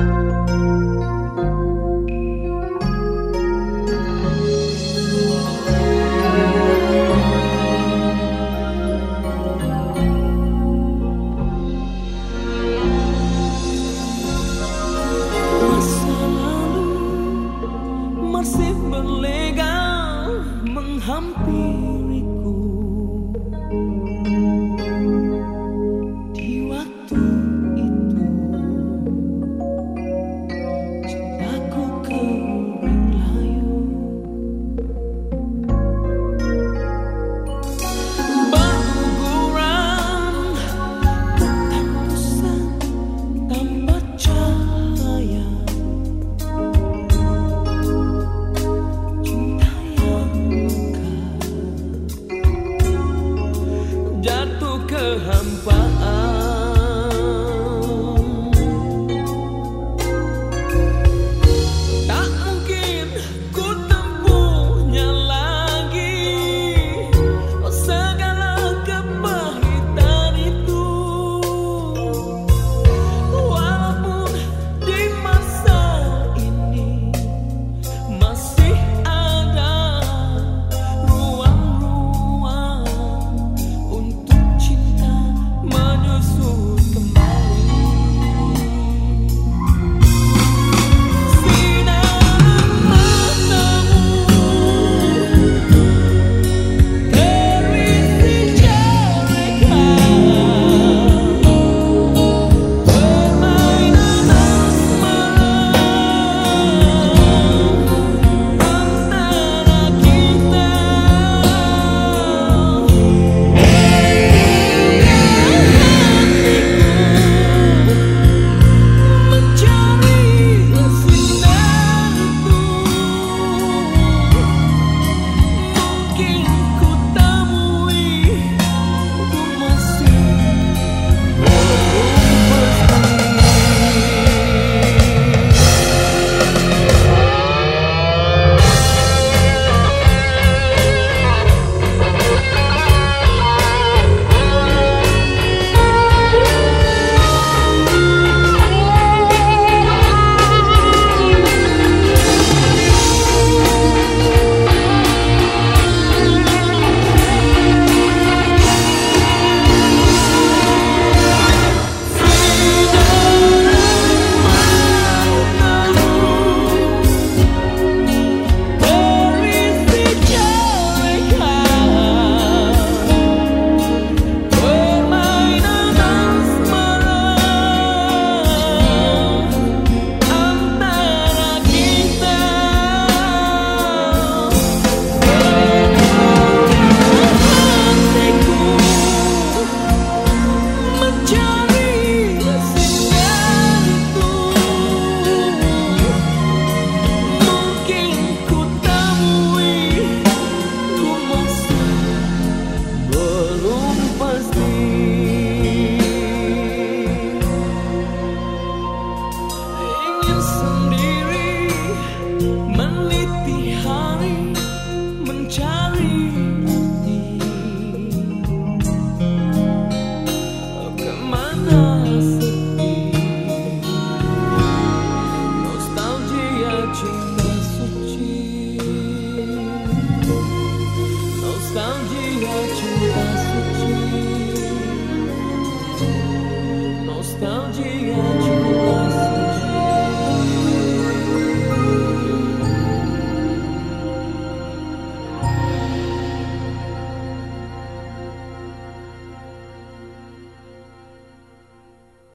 you hampa 靠近原